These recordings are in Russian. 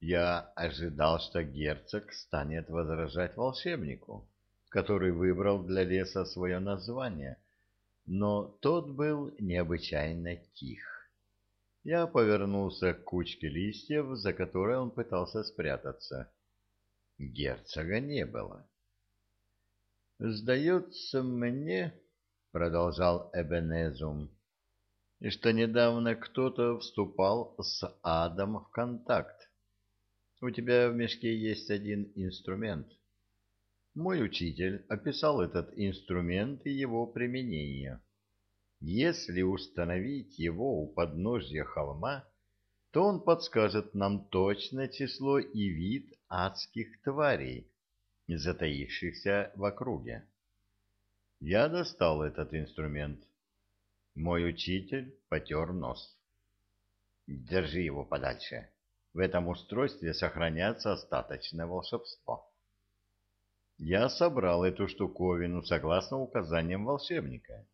Я ожидал, что герцог станет возражать волшебнику, который выбрал для леса свое название, но тот был необычайно тих. Я повернулся к кучке листьев, за которой он пытался спрятаться. Герцога не было. «Сдается мне, — продолжал Эбенезум, — что недавно кто-то вступал с адом в контакт. У тебя в мешке есть один инструмент. Мой учитель описал этот инструмент и его применение. Если установить его у подножья холма, то он подскажет нам точное число и вид адских тварей, затаившихся в округе. Я достал этот инструмент. Мой учитель потер нос. Держи его подальше. В этом устройстве сохраняется остаточное волшебство. Я собрал эту штуковину согласно указаниям волшебника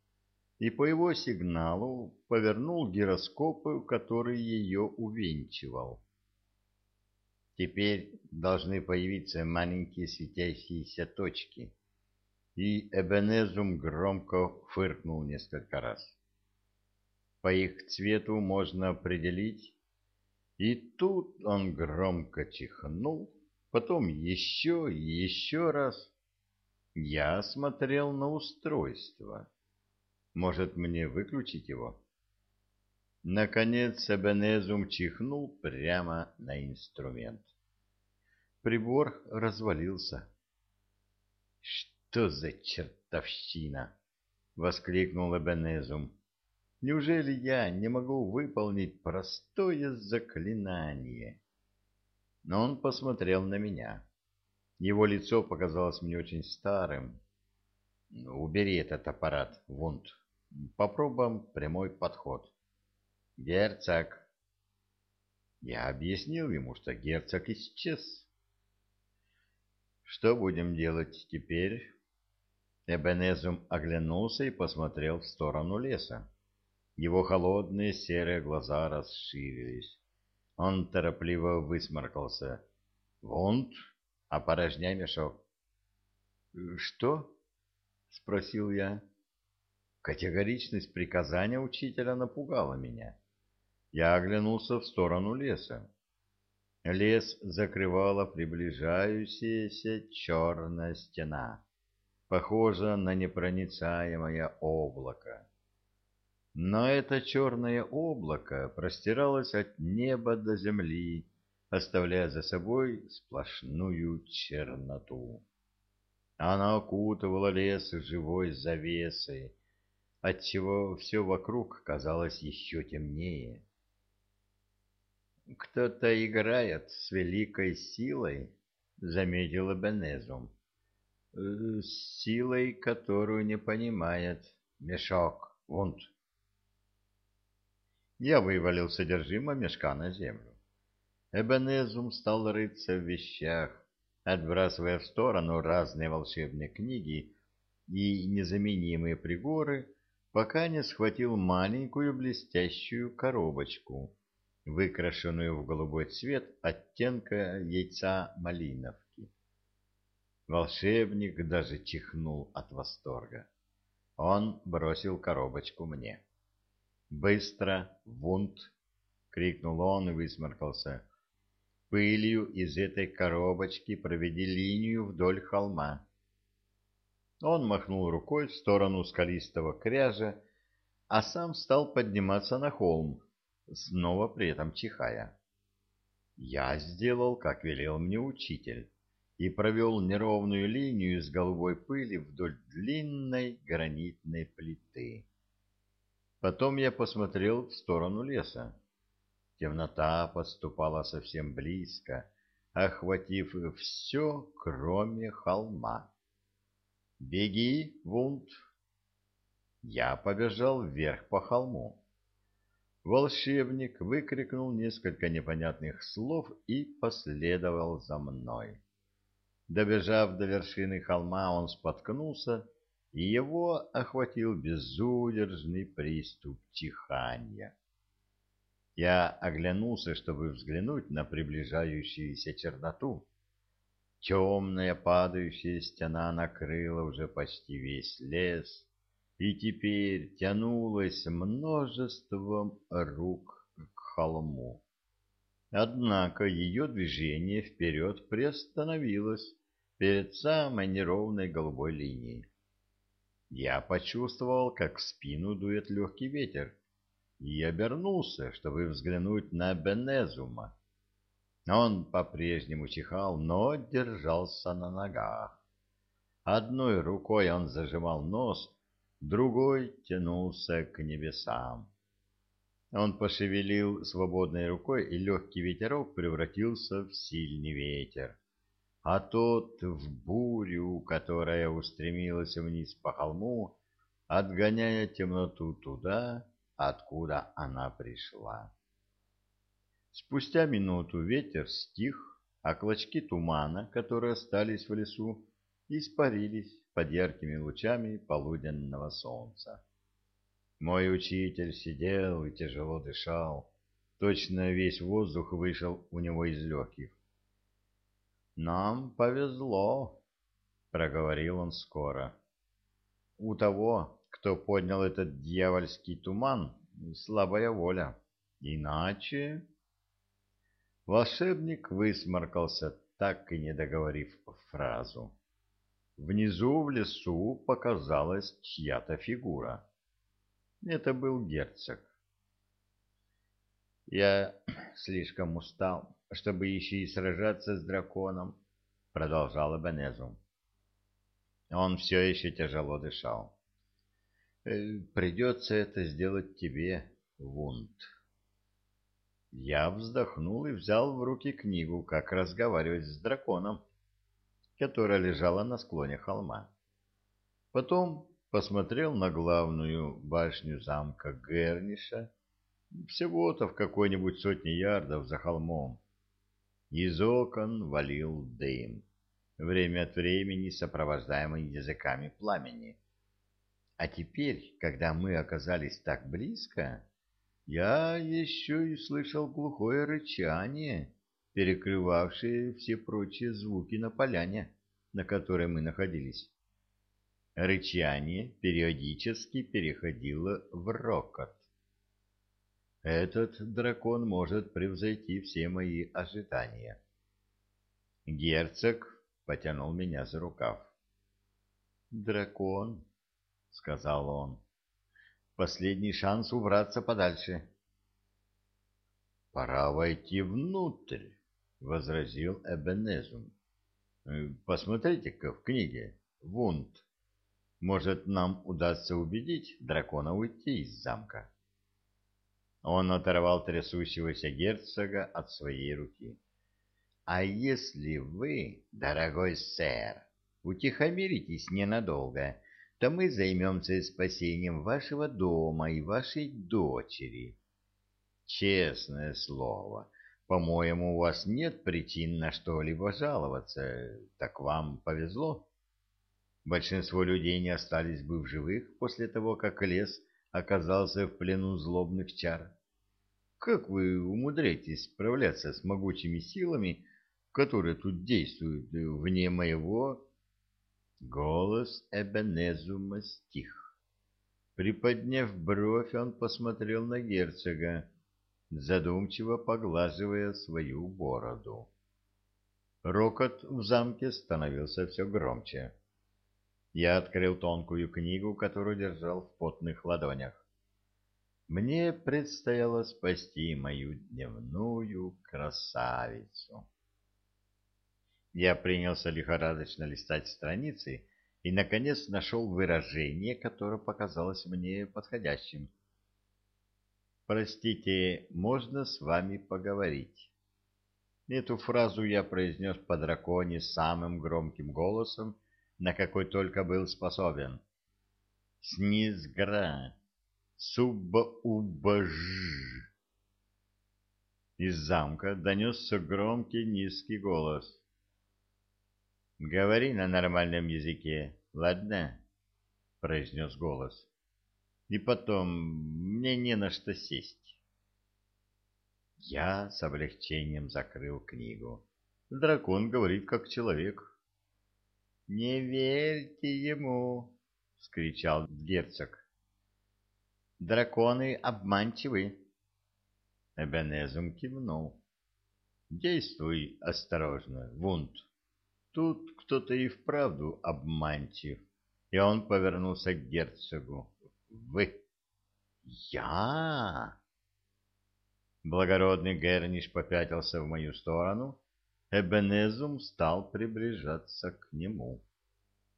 и по его сигналу повернул гироскоп, который ее увенчивал. Теперь должны появиться маленькие светящиеся точки. И Эбенезум громко фыркнул несколько раз. По их цвету можно определить, и тут он громко чихнул, потом еще и еще раз. Я смотрел на устройство. Может, мне выключить его? Наконец Эбенезум чихнул прямо на инструмент. Прибор развалился. «Что за чертовщина?» — воскликнул Эбенезум. Неужели я не могу выполнить простое заклинание? Но он посмотрел на меня. Его лицо показалось мне очень старым. Убери этот аппарат, Вунд. Попробуем прямой подход. Герцог. Я объяснил ему, что герцог исчез. Что будем делать теперь? Эбенезум оглянулся и посмотрел в сторону леса. Его холодные серые глаза расширились. Он торопливо высморкался. «Вунт, опорожняй мешок». «Что?» — спросил я. Категоричность приказания учителя напугала меня. Я оглянулся в сторону леса. Лес закрывала приближающаяся черная стена, похожая на непроницаемое облако. Но это черное облако простиралось от неба до земли, оставляя за собой сплошную черноту. Она окутывала лес живой завесой, отчего все вокруг казалось еще темнее. «Кто-то играет с великой силой», — заметила Бенезум, — «с силой, которую не понимает мешок, вунт». Я вывалил содержимое мешка на землю. Эбенезум стал рыться в вещах, отбрасывая в сторону разные волшебные книги и незаменимые приборы, пока не схватил маленькую блестящую коробочку, выкрашенную в голубой цвет оттенка яйца малиновки. Волшебник даже чихнул от восторга. Он бросил коробочку мне. «Быстро, вунт!» — крикнул он и высморкался. «Пылью из этой коробочки проведи линию вдоль холма». Он махнул рукой в сторону скалистого кряжа, а сам стал подниматься на холм, снова при этом чихая. Я сделал, как велел мне учитель, и провел неровную линию из голубой пыли вдоль длинной гранитной плиты. Потом я посмотрел в сторону леса. Темнота подступала совсем близко, охватив все, кроме холма. «Беги, Вунд!» Я побежал вверх по холму. Волшебник выкрикнул несколько непонятных слов и последовал за мной. Добежав до вершины холма, он споткнулся и его охватил безудержный приступ чихания. Я оглянулся, чтобы взглянуть на приближающуюся черноту. Темная падающая стена накрыла уже почти весь лес, и теперь тянулась множеством рук к холму. Однако ее движение вперед приостановилось перед самой неровной голубой линией. Я почувствовал, как в спину дует легкий ветер, и обернулся, чтобы взглянуть на Бенезума. Он по-прежнему чихал, но держался на ногах. Одной рукой он зажимал нос, другой тянулся к небесам. Он пошевелил свободной рукой, и легкий ветерок превратился в сильный ветер, а тот в бурю, которая устремилась вниз по холму, отгоняя темноту туда, откуда она пришла. Спустя минуту ветер стих, а клочки тумана, которые остались в лесу, испарились под яркими лучами полуденного солнца. Мой учитель сидел и тяжело дышал, точно весь воздух вышел у него из легких. «Нам повезло», — проговорил он скоро. «У того, кто поднял этот дьявольский туман, слабая воля. Иначе...» Волшебник высморкался, так и не договорив фразу. Внизу в лесу показалась чья-то фигура. Это был герцог. «Я слишком устал, чтобы еще и сражаться с драконом», — продолжал Эбенезум. Он все еще тяжело дышал. «Э, «Придется это сделать тебе, Вунд». Я вздохнул и взял в руки книгу «Как разговаривать с драконом», которая лежала на склоне холма. Потом посмотрел на главную башню замка Герниша, всего-то в какой-нибудь сотне ярдов за холмом. Из окон валил дым, время от времени сопровождаемый языками пламени. А теперь, когда мы оказались так близко, я еще и слышал глухое рычание, перекрывавшее все прочие звуки на поляне, на которой мы находились. Рычание периодически переходило в рокот. Этот дракон может превзойти все мои ожидания. Герцог потянул меня за рукав. «Дракон», — сказал он, Последний шанс убраться подальше. «Пора войти внутрь», — возразил Эбенезум. «Э, «Посмотрите-ка в книге, Вунд. Может, нам удастся убедить дракона уйти из замка?» Он оторвал трясущегося герцога от своей руки. «А если вы, дорогой сэр, утихомиритесь ненадолго то мы займемся спасением вашего дома и вашей дочери. Честное слово, по-моему, у вас нет причин на что-либо жаловаться, так вам повезло. Большинство людей не остались бы в живых после того, как лес оказался в плену злобных чар. Как вы умудряетесь справляться с могучими силами, которые тут действуют вне моего Голос Эбенезума стих. Приподняв бровь, он посмотрел на герцога, задумчиво поглаживая свою бороду. Рокот в замке становился все громче. Я открыл тонкую книгу, которую держал в потных ладонях. Мне предстояло спасти мою дневную красавицу. Я принялся лихорадочно листать страницы и, наконец, нашел выражение, которое показалось мне подходящим. «Простите, можно с вами поговорить?» Эту фразу я произнес по драконе самым громким голосом, на какой только был способен. «Снизгра! Субба-уббаж!» Из замка донесся громкий низкий голос. Говори на нормальном языке, ладно? произнес голос. И потом, мне не на что сесть. Я с облегчением закрыл книгу. Дракон говорит как человек. — Не верьте ему! — вскричал герцог. — Драконы обманчивы. Эбенезум кивнул. — Действуй осторожно, Вунд. Тут кто-то и вправду обманчив. И он повернулся к герцогу. — Вы! — Я! Благородный Герниш попятился в мою сторону. Эбенезум стал приближаться к нему.